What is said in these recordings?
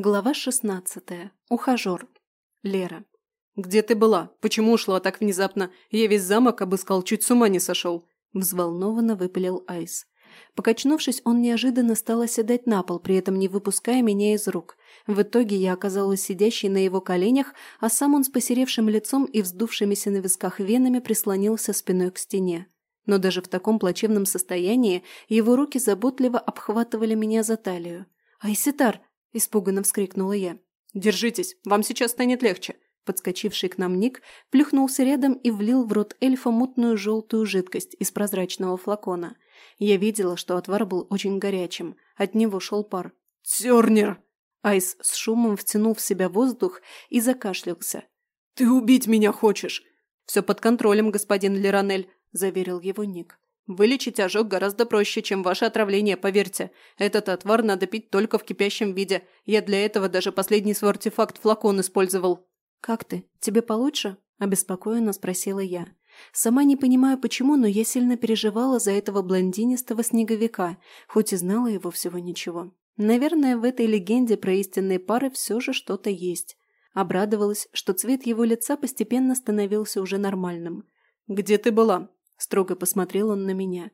Глава шестнадцатая. Ухажер. Лера. «Где ты была? Почему ушла так внезапно? Я весь замок обыскал, чуть с ума не сошел!» Взволнованно выпалил Айс. Покачнувшись, он неожиданно стал оседать на пол, при этом не выпуская меня из рук. В итоге я оказалась сидящей на его коленях, а сам он с посеревшим лицом и вздувшимися на висках венами прислонился спиной к стене. Но даже в таком плачевном состоянии его руки заботливо обхватывали меня за талию. «Айситар!» – испуганно вскрикнула я. «Держитесь, вам сейчас станет легче!» Подскочивший к нам Ник плюхнулся рядом и влил в рот эльфа мутную желтую жидкость из прозрачного флакона. Я видела, что отвар был очень горячим. От него шел пар. «Тернер!» Айс с шумом втянул в себя воздух и закашлялся. «Ты убить меня хочешь!» «Все под контролем, господин Леронель», – заверил его Ник. Вылечить ожог гораздо проще, чем ваше отравление, поверьте. Этот отвар надо пить только в кипящем виде. Я для этого даже последний свой артефакт флакон использовал». «Как ты? Тебе получше?» – обеспокоенно спросила я. Сама не понимаю почему, но я сильно переживала за этого блондинистого снеговика, хоть и знала его всего ничего. Наверное, в этой легенде про истинные пары все же что-то есть. Обрадовалась, что цвет его лица постепенно становился уже нормальным. «Где ты была?» Строго посмотрел он на меня.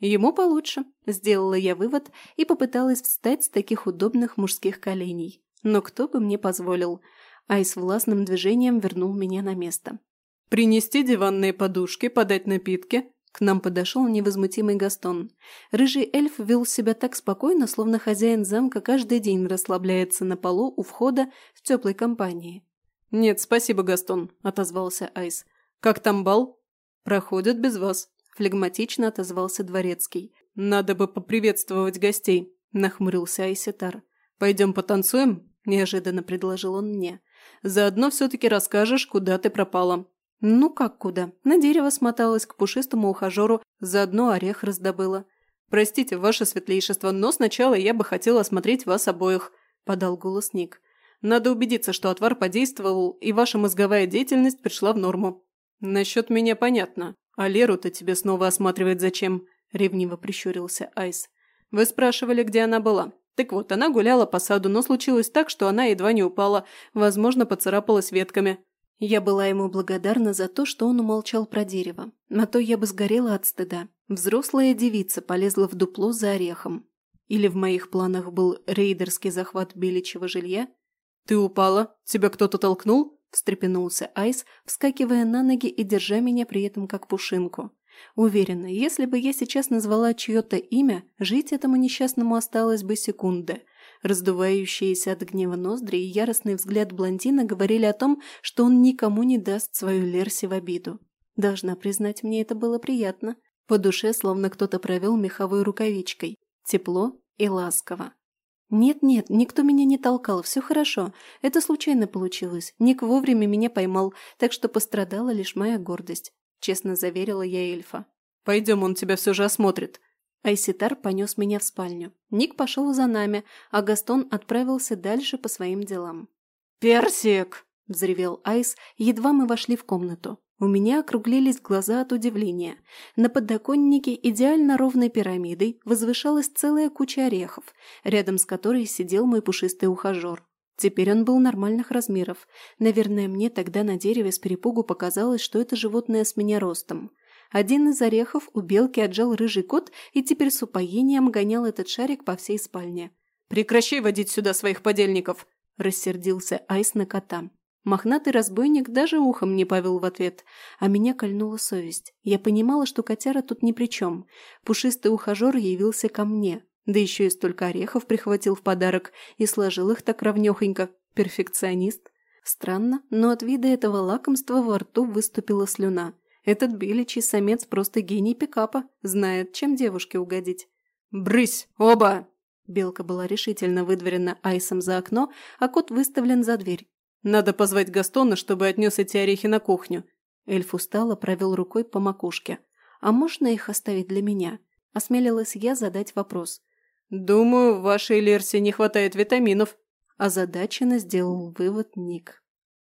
Ему получше, сделала я вывод и попыталась встать с таких удобных мужских коленей. Но кто бы мне позволил? Айс властным движением вернул меня на место. «Принести диванные подушки, подать напитки?» К нам подошел невозмутимый Гастон. Рыжий эльф вел себя так спокойно, словно хозяин замка каждый день расслабляется на полу у входа в теплой компании. «Нет, спасибо, Гастон», – отозвался Айс. «Как там бал?» «Проходят без вас», – флегматично отозвался Дворецкий. «Надо бы поприветствовать гостей», – нахмурился Айсетар. «Пойдем потанцуем?» – неожиданно предложил он мне. «Заодно все-таки расскажешь, куда ты пропала». «Ну как куда? На дерево смоталась к пушистому ухажеру, заодно орех раздобыла». «Простите, ваше светлейшество, но сначала я бы хотела осмотреть вас обоих», – подал голос Ник. «Надо убедиться, что отвар подействовал, и ваша мозговая деятельность пришла в норму». «Насчет меня понятно. А Леру-то тебе снова осматривать зачем?» – ревниво прищурился Айс. «Вы спрашивали, где она была. Так вот, она гуляла по саду, но случилось так, что она едва не упала, возможно, поцарапалась ветками». Я была ему благодарна за то, что он умолчал про дерево. На то я бы сгорела от стыда. Взрослая девица полезла в дупло за орехом. Или в моих планах был рейдерский захват беличьего жилья? «Ты упала? Тебя кто-то толкнул?» Встрепенулся Айс, вскакивая на ноги и держа меня при этом как пушинку. Уверена, если бы я сейчас назвала чье-то имя, жить этому несчастному осталось бы секунды. Раздувающиеся от гнева ноздри и яростный взгляд блондина говорили о том, что он никому не даст свою Лерси в обиду. Должна признать, мне это было приятно. По душе словно кто-то провел меховой рукавичкой. Тепло и ласково. «Нет-нет, никто меня не толкал, все хорошо. Это случайно получилось. Ник вовремя меня поймал, так что пострадала лишь моя гордость», – честно заверила я эльфа. «Пойдем, он тебя все же осмотрит». Айситар понес меня в спальню. Ник пошел за нами, а Гастон отправился дальше по своим делам. «Персик!» – взревел Айс, едва мы вошли в комнату. У меня округлились глаза от удивления. На подоконнике идеально ровной пирамидой возвышалась целая куча орехов, рядом с которой сидел мой пушистый ухажер. Теперь он был нормальных размеров. Наверное, мне тогда на дереве с перепугу показалось, что это животное с меня ростом. Один из орехов у белки отжал рыжий кот и теперь с упоением гонял этот шарик по всей спальне. «Прекращай водить сюда своих подельников!» – рассердился Айс на кота. Мохнатый разбойник даже ухом не повел в ответ, а меня кольнула совесть. Я понимала, что котяра тут ни при чем. Пушистый ухажер явился ко мне, да еще и столько орехов прихватил в подарок и сложил их так ровнехонько. Перфекционист. Странно, но от вида этого лакомства во рту выступила слюна. Этот беличий самец просто гений пикапа, знает, чем девушке угодить. «Брысь, оба!» Белка была решительно выдворена Айсом за окно, а кот выставлен за дверь. Надо позвать Гастона, чтобы отнес эти орехи на кухню». Эльф устало провел рукой по макушке. «А можно их оставить для меня?» Осмелилась я задать вопрос. «Думаю, в вашей Лерсе не хватает витаминов», озадаченно сделал вывод Ник.